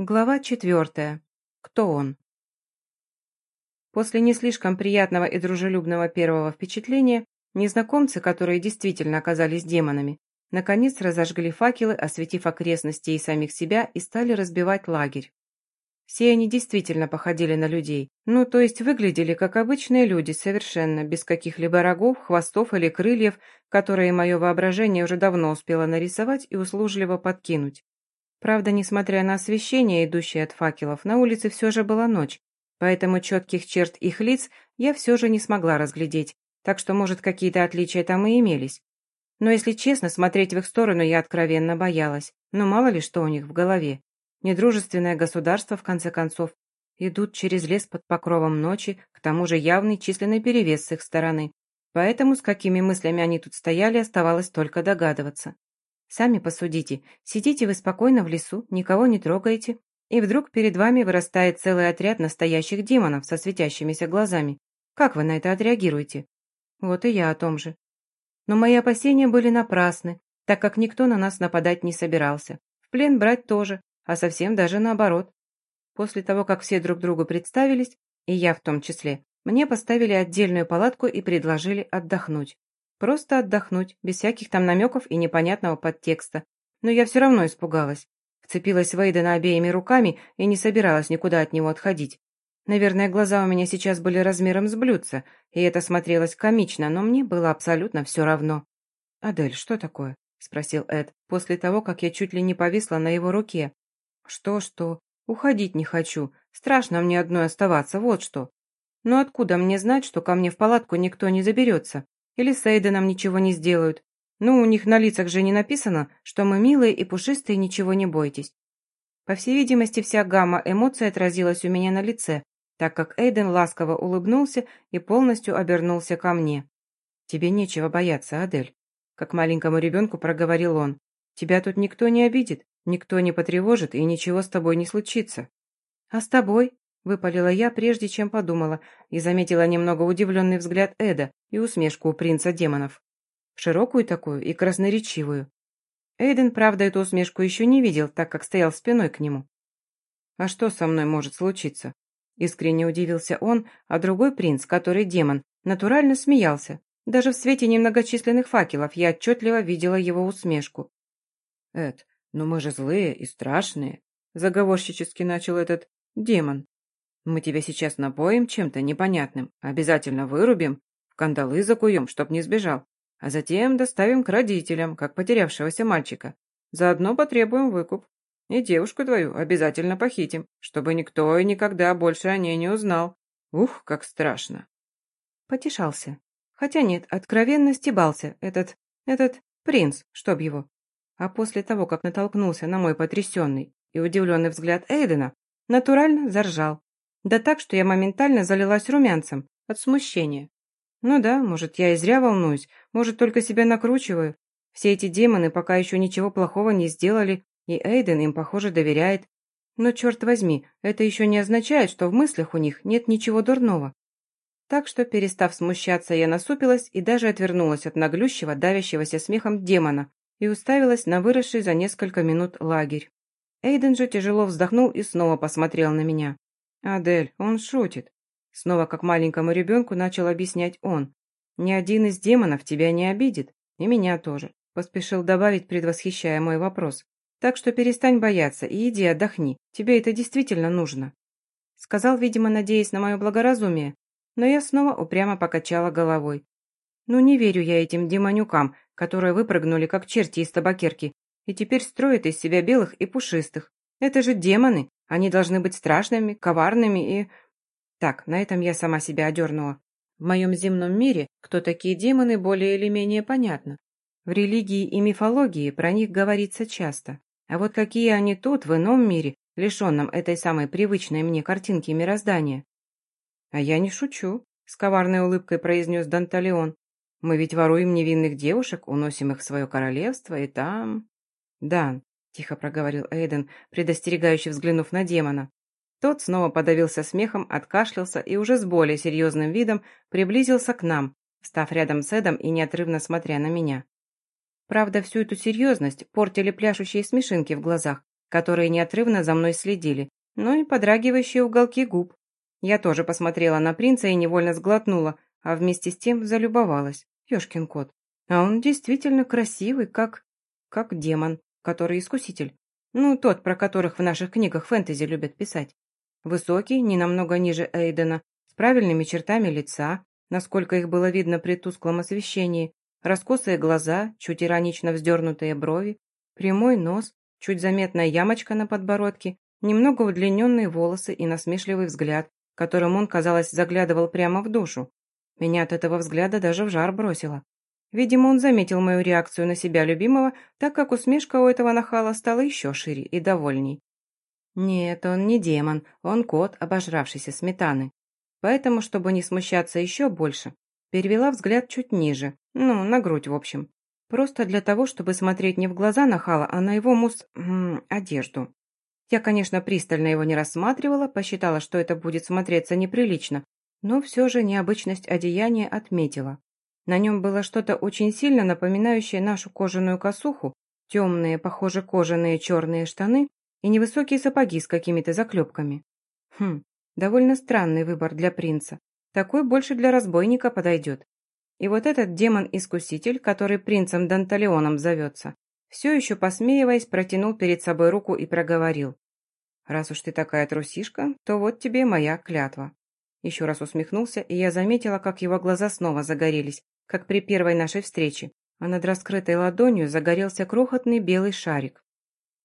Глава четвертая. Кто он? После не слишком приятного и дружелюбного первого впечатления, незнакомцы, которые действительно оказались демонами, наконец разожгли факелы, осветив окрестности и самих себя, и стали разбивать лагерь. Все они действительно походили на людей, ну, то есть выглядели как обычные люди, совершенно, без каких-либо рогов, хвостов или крыльев, которые мое воображение уже давно успело нарисовать и услужливо подкинуть. Правда, несмотря на освещение, идущее от факелов, на улице все же была ночь, поэтому четких черт их лиц я все же не смогла разглядеть, так что, может, какие-то отличия там и имелись. Но, если честно, смотреть в их сторону я откровенно боялась. Но мало ли что у них в голове. Недружественное государство, в конце концов. Идут через лес под покровом ночи, к тому же явный численный перевес с их стороны. Поэтому с какими мыслями они тут стояли, оставалось только догадываться. Сами посудите. Сидите вы спокойно в лесу, никого не трогаете, и вдруг перед вами вырастает целый отряд настоящих демонов со светящимися глазами. Как вы на это отреагируете? Вот и я о том же. Но мои опасения были напрасны, так как никто на нас нападать не собирался. В плен брать тоже, а совсем даже наоборот. После того, как все друг другу представились, и я в том числе, мне поставили отдельную палатку и предложили отдохнуть. Просто отдохнуть, без всяких там намеков и непонятного подтекста. Но я все равно испугалась. Вцепилась в Эйдена обеими руками и не собиралась никуда от него отходить. Наверное, глаза у меня сейчас были размером с блюдца, и это смотрелось комично, но мне было абсолютно все равно. «Адель, что такое?» — спросил Эд, после того, как я чуть ли не повисла на его руке. «Что-что? Уходить не хочу. Страшно мне одной оставаться, вот что. Но откуда мне знать, что ко мне в палатку никто не заберется? Или с Эйденом ничего не сделают. Ну, у них на лицах же не написано, что мы милые и пушистые, ничего не бойтесь. По всей видимости, вся гамма эмоций отразилась у меня на лице, так как Эйден ласково улыбнулся и полностью обернулся ко мне. «Тебе нечего бояться, Адель», — как маленькому ребенку проговорил он. «Тебя тут никто не обидит, никто не потревожит и ничего с тобой не случится». «А с тобой?» Выпалила я, прежде чем подумала, и заметила немного удивленный взгляд Эда и усмешку у принца демонов. Широкую такую и красноречивую. Эйден, правда, эту усмешку еще не видел, так как стоял спиной к нему. «А что со мной может случиться?» Искренне удивился он, а другой принц, который демон, натурально смеялся. Даже в свете немногочисленных факелов я отчетливо видела его усмешку. «Эд, ну мы же злые и страшные», — заговорщически начал этот демон. Мы тебя сейчас напоим чем-то непонятным, обязательно вырубим, в кандалы закуем, чтоб не сбежал, а затем доставим к родителям, как потерявшегося мальчика. Заодно потребуем выкуп. И девушку твою обязательно похитим, чтобы никто и никогда больше о ней не узнал. Ух, как страшно!» Потешался. Хотя нет, откровенно стебался этот, этот принц, чтоб его. А после того, как натолкнулся на мой потрясенный и удивленный взгляд Эйдена, натурально заржал. Да так, что я моментально залилась румянцем от смущения. Ну да, может, я и зря волнуюсь, может, только себя накручиваю. Все эти демоны пока еще ничего плохого не сделали, и Эйден им, похоже, доверяет. Но, черт возьми, это еще не означает, что в мыслях у них нет ничего дурного. Так что, перестав смущаться, я насупилась и даже отвернулась от наглющего, давящегося смехом демона и уставилась на выросший за несколько минут лагерь. Эйден же тяжело вздохнул и снова посмотрел на меня. «Адель, он шутит». Снова как маленькому ребенку начал объяснять он. «Ни один из демонов тебя не обидит, и меня тоже», поспешил добавить, предвосхищая мой вопрос. «Так что перестань бояться и иди отдохни, тебе это действительно нужно». Сказал, видимо, надеясь на мое благоразумие, но я снова упрямо покачала головой. Ну не верю я этим демонюкам, которые выпрыгнули как черти из табакерки и теперь строят из себя белых и пушистых. Это же демоны, они должны быть страшными, коварными и... Так, на этом я сама себя одернула. В моем земном мире кто такие демоны более или менее понятно. В религии и мифологии про них говорится часто. А вот какие они тут, в ином мире, лишенном этой самой привычной мне картинки мироздания? А я не шучу, с коварной улыбкой произнес Данталеон. Мы ведь воруем невинных девушек, уносим их в свое королевство, и там... Дан, тихо проговорил Эйден, предостерегающе взглянув на демона. Тот снова подавился смехом, откашлялся и уже с более серьезным видом приблизился к нам, став рядом с Эдом и неотрывно смотря на меня. Правда, всю эту серьезность портили пляшущие смешинки в глазах, которые неотрывно за мной следили, но и подрагивающие уголки губ. Я тоже посмотрела на принца и невольно сглотнула, а вместе с тем залюбовалась. Ёшкин кот. А он действительно красивый, как... как демон, который искуситель. Ну, тот, про которых в наших книгах фэнтези любят писать. Высокий, не намного ниже Эйдена, с правильными чертами лица, насколько их было видно при тусклом освещении, раскосые глаза, чуть иронично вздернутые брови, прямой нос, чуть заметная ямочка на подбородке, немного удлиненные волосы и насмешливый взгляд, которым он, казалось, заглядывал прямо в душу. Меня от этого взгляда даже в жар бросило. Видимо, он заметил мою реакцию на себя любимого, так как усмешка у этого нахала стала еще шире и довольней. Нет, он не демон, он кот, обожравшийся сметаны. Поэтому, чтобы не смущаться еще больше, перевела взгляд чуть ниже, ну, на грудь, в общем. Просто для того, чтобы смотреть не в глаза нахала, а на его мус... Одежду. Я, конечно, пристально его не рассматривала, посчитала, что это будет смотреться неприлично, но все же необычность одеяния отметила. На нем было что-то очень сильно напоминающее нашу кожаную косуху, темные, похоже, кожаные черные штаны и невысокие сапоги с какими-то заклепками. Хм, довольно странный выбор для принца. Такой больше для разбойника подойдет. И вот этот демон-искуситель, который принцем Данталеоном зовется, все еще посмеиваясь, протянул перед собой руку и проговорил. «Раз уж ты такая трусишка, то вот тебе моя клятва». Еще раз усмехнулся, и я заметила, как его глаза снова загорелись, как при первой нашей встрече, а над раскрытой ладонью загорелся крохотный белый шарик.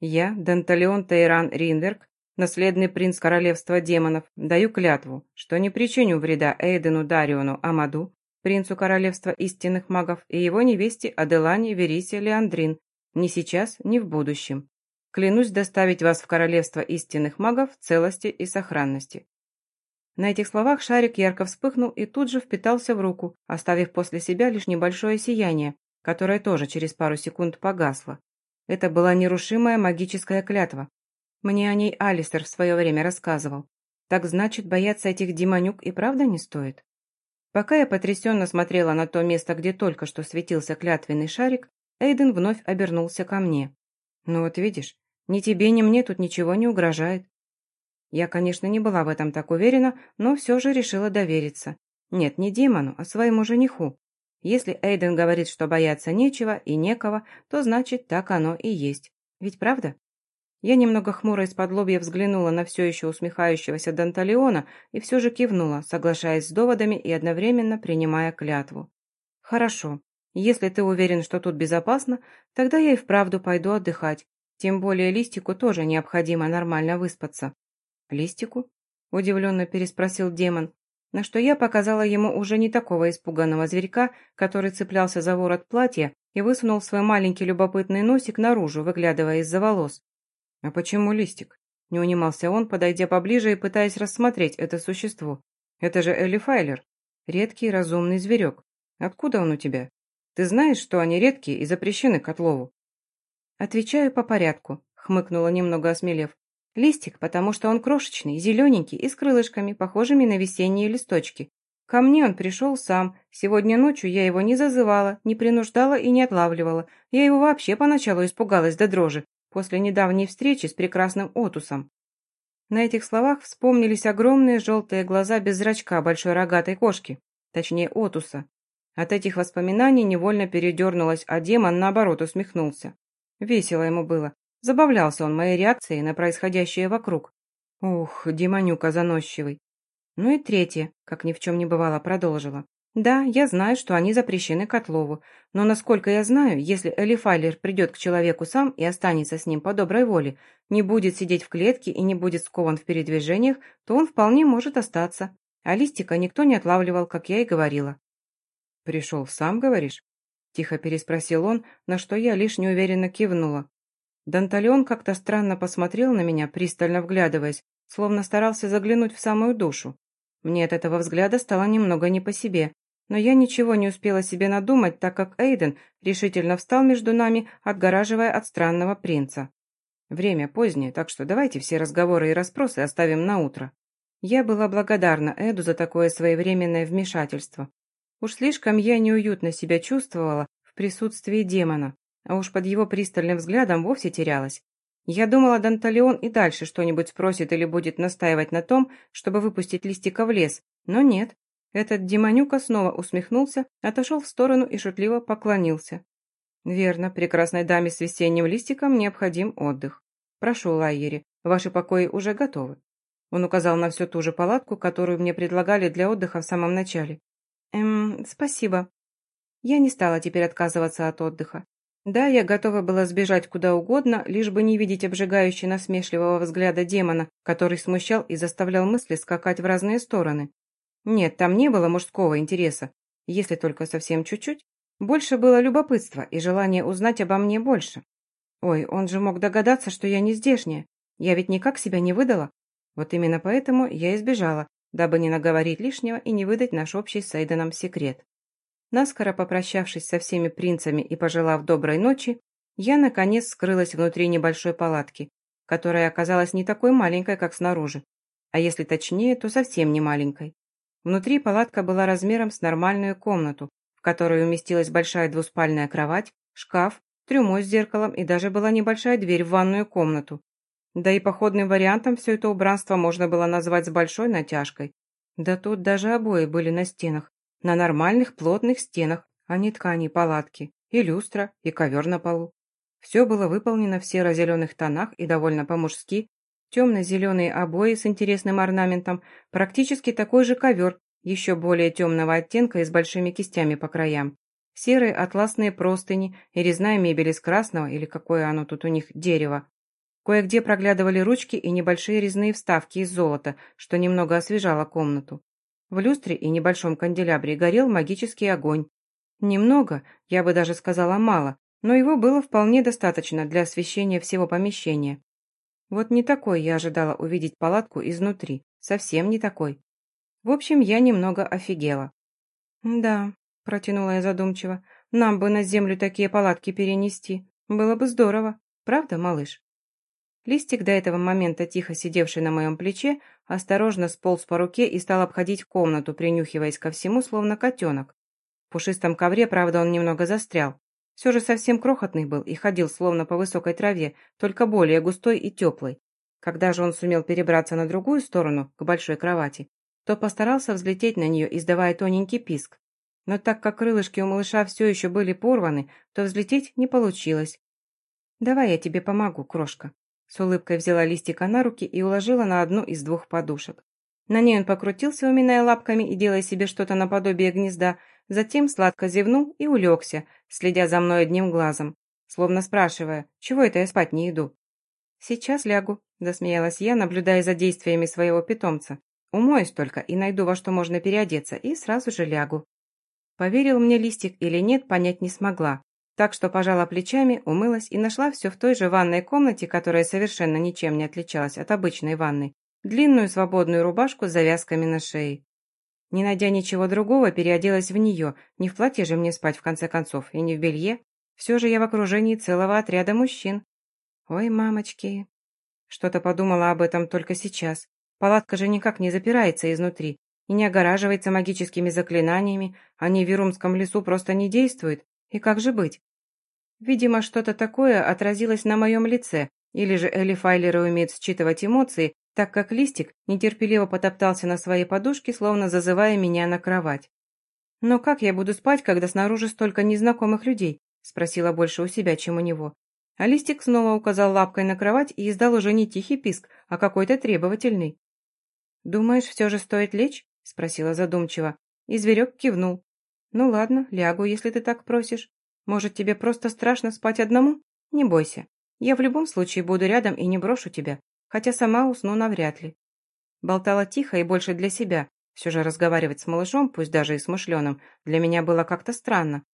Я, Данталеон Тейран Риндерк, наследный принц королевства демонов, даю клятву, что не причиню вреда Эйдену Дариону Амаду, принцу королевства истинных магов, и его невесте Аделане Верисе Леандрин, ни сейчас, ни в будущем. Клянусь доставить вас в королевство истинных магов в целости и сохранности». На этих словах шарик ярко вспыхнул и тут же впитался в руку, оставив после себя лишь небольшое сияние, которое тоже через пару секунд погасло. Это была нерушимая магическая клятва. Мне о ней Алистер в свое время рассказывал. Так значит, бояться этих демонюк и правда не стоит? Пока я потрясенно смотрела на то место, где только что светился клятвенный шарик, Эйден вновь обернулся ко мне. «Ну вот видишь, ни тебе, ни мне тут ничего не угрожает». Я, конечно, не была в этом так уверена, но все же решила довериться. Нет, не демону, а своему жениху. Если Эйден говорит, что бояться нечего и некого, то значит, так оно и есть. Ведь правда? Я немного хмуро из-под лобья взглянула на все еще усмехающегося Данталиона и все же кивнула, соглашаясь с доводами и одновременно принимая клятву. «Хорошо. Если ты уверен, что тут безопасно, тогда я и вправду пойду отдыхать. Тем более Листику тоже необходимо нормально выспаться». «Листику?» – удивленно переспросил демон, на что я показала ему уже не такого испуганного зверька, который цеплялся за ворот платья и высунул свой маленький любопытный носик наружу, выглядывая из-за волос. «А почему листик?» – не унимался он, подойдя поближе и пытаясь рассмотреть это существо. «Это же Элифайлер, редкий разумный зверек. Откуда он у тебя? Ты знаешь, что они редкие и запрещены к отлову?» «Отвечаю по порядку», – хмыкнула немного осмелев. «Листик, потому что он крошечный, зелененький и с крылышками, похожими на весенние листочки. Ко мне он пришел сам. Сегодня ночью я его не зазывала, не принуждала и не отлавливала. Я его вообще поначалу испугалась до дрожи, после недавней встречи с прекрасным Отусом. На этих словах вспомнились огромные желтые глаза без зрачка большой рогатой кошки, точнее Отуса. От этих воспоминаний невольно передернулась, а демон, наоборот, усмехнулся. Весело ему было. Забавлялся он моей реакцией на происходящее вокруг. Ух, демонюка заносчивый. Ну и третье, как ни в чем не бывало, продолжила. Да, я знаю, что они запрещены к отлову, но, насколько я знаю, если Элифайлер придет к человеку сам и останется с ним по доброй воле, не будет сидеть в клетке и не будет скован в передвижениях, то он вполне может остаться. А листика никто не отлавливал, как я и говорила. «Пришел сам, говоришь?» – тихо переспросил он, на что я лишь неуверенно кивнула. Данталион как-то странно посмотрел на меня, пристально вглядываясь, словно старался заглянуть в самую душу. Мне от этого взгляда стало немного не по себе, но я ничего не успела себе надумать, так как Эйден решительно встал между нами, отгораживая от странного принца. Время позднее, так что давайте все разговоры и расспросы оставим на утро. Я была благодарна Эду за такое своевременное вмешательство. Уж слишком я неуютно себя чувствовала в присутствии демона, а уж под его пристальным взглядом вовсе терялась. Я думала, Данталеон и дальше что-нибудь спросит или будет настаивать на том, чтобы выпустить листика в лес, но нет. Этот демонюка снова усмехнулся, отошел в сторону и шутливо поклонился. «Верно, прекрасной даме с весенним листиком необходим отдых. Прошу, Лайери, ваши покои уже готовы». Он указал на всю ту же палатку, которую мне предлагали для отдыха в самом начале. «Эм, спасибо». Я не стала теперь отказываться от отдыха. Да, я готова была сбежать куда угодно, лишь бы не видеть обжигающей насмешливого взгляда демона, который смущал и заставлял мысли скакать в разные стороны. Нет, там не было мужского интереса, если только совсем чуть-чуть. Больше было любопытства и желание узнать обо мне больше. Ой, он же мог догадаться, что я не здешняя. Я ведь никак себя не выдала. Вот именно поэтому я избежала, дабы не наговорить лишнего и не выдать наш общий с Эйденом секрет. Наскоро попрощавшись со всеми принцами и пожелав доброй ночи, я, наконец, скрылась внутри небольшой палатки, которая оказалась не такой маленькой, как снаружи, а если точнее, то совсем не маленькой. Внутри палатка была размером с нормальную комнату, в которой уместилась большая двуспальная кровать, шкаф, трюмо с зеркалом и даже была небольшая дверь в ванную комнату. Да и походным вариантом все это убранство можно было назвать с большой натяжкой. Да тут даже обои были на стенах, на нормальных плотных стенах, а не ткани палатки, и люстра, и ковер на полу. Все было выполнено в серо-зеленых тонах и довольно по-мужски. Темно-зеленые обои с интересным орнаментом, практически такой же ковер, еще более темного оттенка и с большими кистями по краям. Серые атласные простыни и резная мебель из красного, или какое оно тут у них, дерева. Кое-где проглядывали ручки и небольшие резные вставки из золота, что немного освежало комнату. В люстре и небольшом канделябре горел магический огонь. Немного, я бы даже сказала мало, но его было вполне достаточно для освещения всего помещения. Вот не такой я ожидала увидеть палатку изнутри, совсем не такой. В общем, я немного офигела. «Да», — протянула я задумчиво, — «нам бы на землю такие палатки перенести. Было бы здорово. Правда, малыш?» Листик, до этого момента тихо сидевший на моем плече, осторожно сполз по руке и стал обходить комнату, принюхиваясь ко всему, словно котенок. В пушистом ковре, правда, он немного застрял. Все же совсем крохотный был и ходил словно по высокой траве, только более густой и теплой. Когда же он сумел перебраться на другую сторону, к большой кровати, то постарался взлететь на нее, издавая тоненький писк. Но так как крылышки у малыша все еще были порваны, то взлететь не получилось. «Давай я тебе помогу, крошка», с улыбкой взяла листика на руки и уложила на одну из двух подушек. На ней он покрутился, уминая лапками и делая себе что-то наподобие гнезда, затем сладко зевнул и улегся, следя за мной одним глазом, словно спрашивая, чего это я спать не иду. «Сейчас лягу», – засмеялась я, наблюдая за действиями своего питомца. «Умоюсь только и найду, во что можно переодеться, и сразу же лягу». Поверил мне листик или нет, понять не смогла. Так что пожала плечами, умылась и нашла все в той же ванной комнате, которая совершенно ничем не отличалась от обычной ванной, длинную свободную рубашку с завязками на шее. Не найдя ничего другого, переоделась в нее, не в платье же мне спать в конце концов, и не в белье. Все же я в окружении целого отряда мужчин. Ой, мамочки. Что-то подумала об этом только сейчас. Палатка же никак не запирается изнутри и не огораживается магическими заклинаниями, они в Верумском лесу просто не действуют. И как же быть? Видимо, что-то такое отразилось на моем лице, или же Элли Файлеры умеет считывать эмоции, так как листик нетерпеливо потоптался на своей подушке, словно зазывая меня на кровать. «Но как я буду спать, когда снаружи столько незнакомых людей?» спросила больше у себя, чем у него. А листик снова указал лапкой на кровать и издал уже не тихий писк, а какой-то требовательный. «Думаешь, все же стоит лечь?» спросила задумчиво. И зверек кивнул. «Ну ладно, лягу, если ты так просишь. Может, тебе просто страшно спать одному? Не бойся. Я в любом случае буду рядом и не брошу тебя, хотя сама усну навряд ли. Болтала тихо и больше для себя. Все же разговаривать с малышом, пусть даже и смышленым, для меня было как-то странно.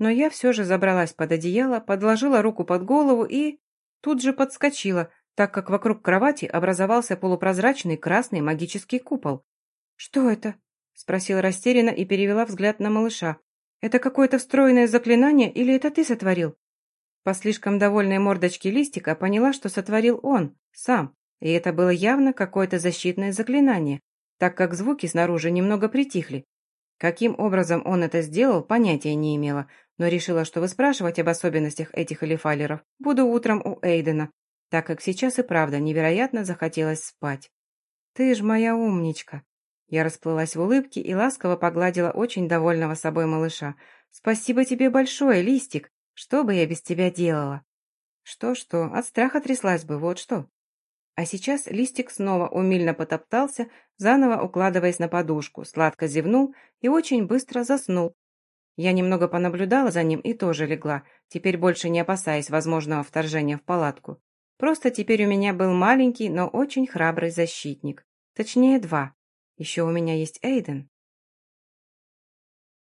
Но я все же забралась под одеяло, подложила руку под голову и... Тут же подскочила, так как вокруг кровати образовался полупрозрачный красный магический купол. «Что это?» — спросила растерянно и перевела взгляд на малыша. Это какое-то встроенное заклинание или это ты сотворил?» По слишком довольной мордочке листика поняла, что сотворил он, сам, и это было явно какое-то защитное заклинание, так как звуки снаружи немного притихли. Каким образом он это сделал, понятия не имела, но решила, что выспрашивать об особенностях этих элефалеров буду утром у Эйдена. так как сейчас и правда невероятно захотелось спать. «Ты ж моя умничка!» Я расплылась в улыбке и ласково погладила очень довольного собой малыша. «Спасибо тебе большое, Листик! Что бы я без тебя делала?» «Что-что, от страха тряслась бы, вот что!» А сейчас Листик снова умильно потоптался, заново укладываясь на подушку, сладко зевнул и очень быстро заснул. Я немного понаблюдала за ним и тоже легла, теперь больше не опасаясь возможного вторжения в палатку. Просто теперь у меня был маленький, но очень храбрый защитник. Точнее, два. Еще у меня есть Эйден.